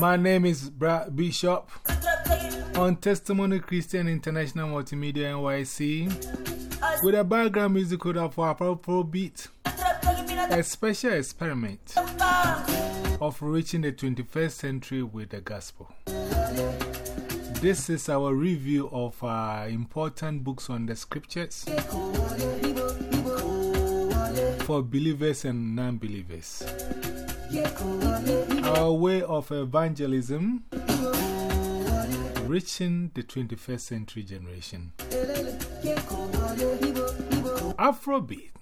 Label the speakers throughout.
Speaker 1: My name is Brad Bishop. On Testimony Christian International Multimedia NYC with a background music of our Pro Beat, a special experiment of reaching the 21st century with the gospel. This is our review of uh, important books on the scriptures for believers and non believers. Our way of evangelism reaching the 21st century generation. Afrobeat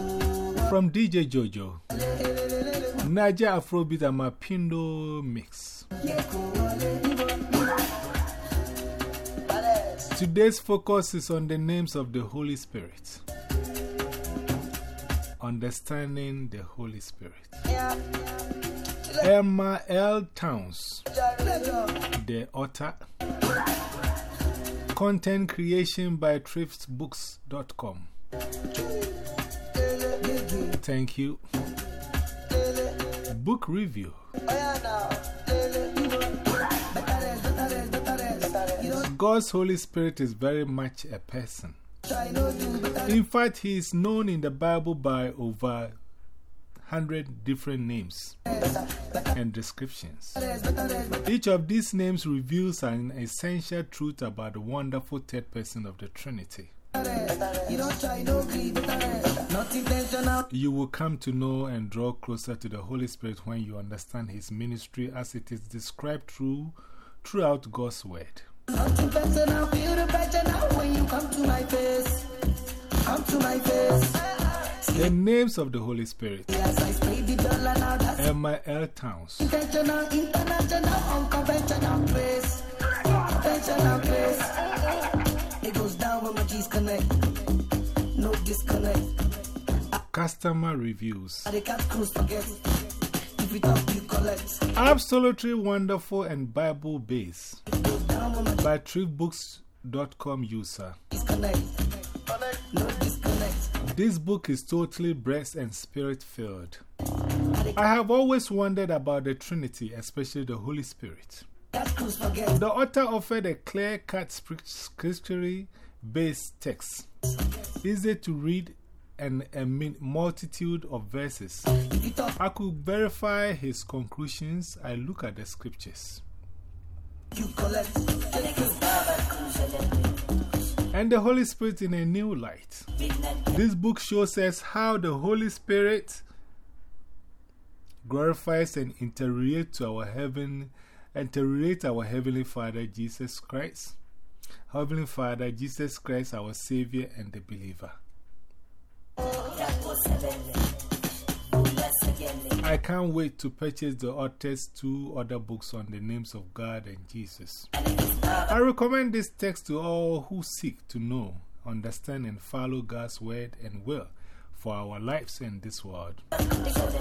Speaker 1: from DJ Jojo. Naija Afrobeat and Mapindo mix. Today's focus is on the names of the Holy Spirit. Understanding the Holy Spirit. Emma L. Towns, the author. Content creation by thriftbooks.com. Thank you. Book review. God's Holy Spirit is very much a person. In fact, he is known in the Bible by over 100 different names and descriptions. Each of these names reveals an essential truth about the wonderful third person of the Trinity. You will come to know and draw closer to the Holy Spirit when you understand His ministry as it is described through, throughout God's Word. Come to my face. Come to my face. The names of the Holy Spirit. Emma. Towns. Intentional, international, unconventional. It goes down when my G's connect. No disconnect. Customer reviews. Absolutely wonderful and Bible based by ThriftBooks.com user. This book is totally breast and spirit filled. I have always wondered about the Trinity, especially the Holy Spirit. The author offered a clear cut scripturally based text, easy to read, and a multitude of verses. I could verify his conclusions. I look at the scriptures. And the Holy Spirit in a new light. This book shows us how the Holy Spirit glorifies and interrelates to our heaven, interrelates our Heavenly Father Jesus Christ. Heavenly Father Jesus Christ, our Savior and the believer. I can't wait to purchase the author's two other books on the names of God and Jesus. I recommend this text to all who seek to know, understand, and follow God's word and will for our lives in this world.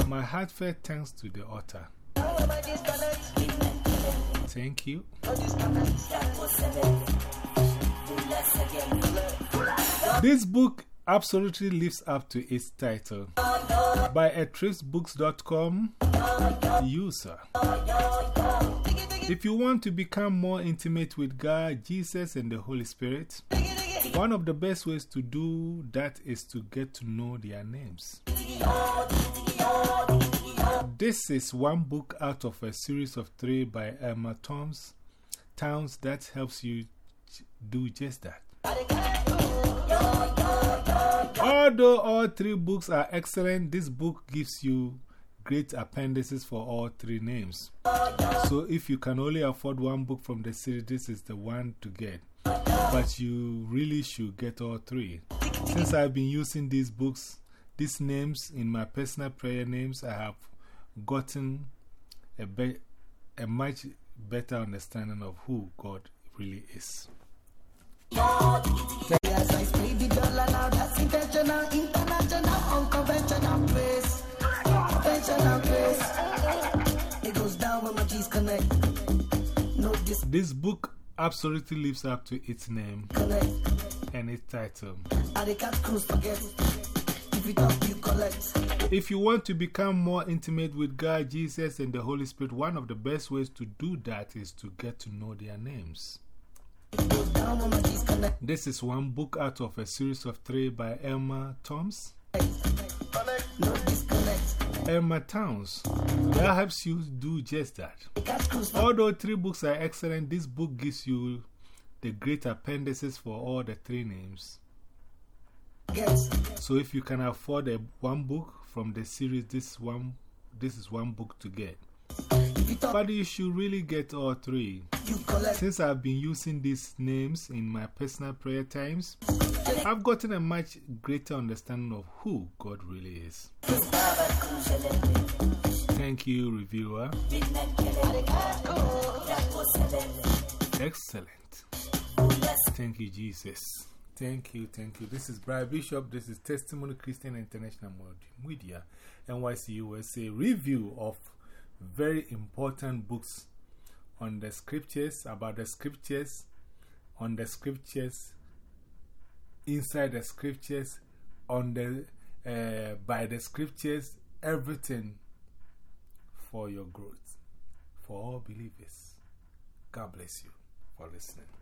Speaker 1: My heartfelt thanks to the author. Thank you. This book absolutely lives up to its title by a thriftbooks.com user. If you want to become more intimate with God, Jesus, and the Holy Spirit, one of the best ways to do that is to get to know their names. This is one book out of a series of three by Emma Toms, Towns that helps you do just that. Although all three books are excellent, this book gives you great appendices for all three names. So if you can only afford one book from the series, this is the one to get. But you really should get all three. Since I've been using these books, these names in my personal prayer names, I have gotten a, a much better understanding of who God really is. This book absolutely lives up to its name and its title. If you want to become more intimate with God, Jesus, and the Holy Spirit, one of the best ways to do that is to get to know their names. This is one book out of a series of three by Emma Thoms. Emma Towns. That helps you do just that. Although three books are excellent, this book gives you the great appendices for all the three names. So if you can afford a, one book from the series, this, one, this is one book to get. But you should really get all three. Since I've been using these names in my personal prayer times, I've gotten a much greater understanding of who God really is. Thank you, reviewer. Excellent. Thank you, Jesus. Thank you, thank you. This is Brian Bishop. This is Testimony Christian International Media, NYC USA review of very important books on the scriptures, about the scriptures, on the scriptures, inside the scriptures, on the, uh, by the scriptures, everything for your growth, for all believers. God bless you for listening.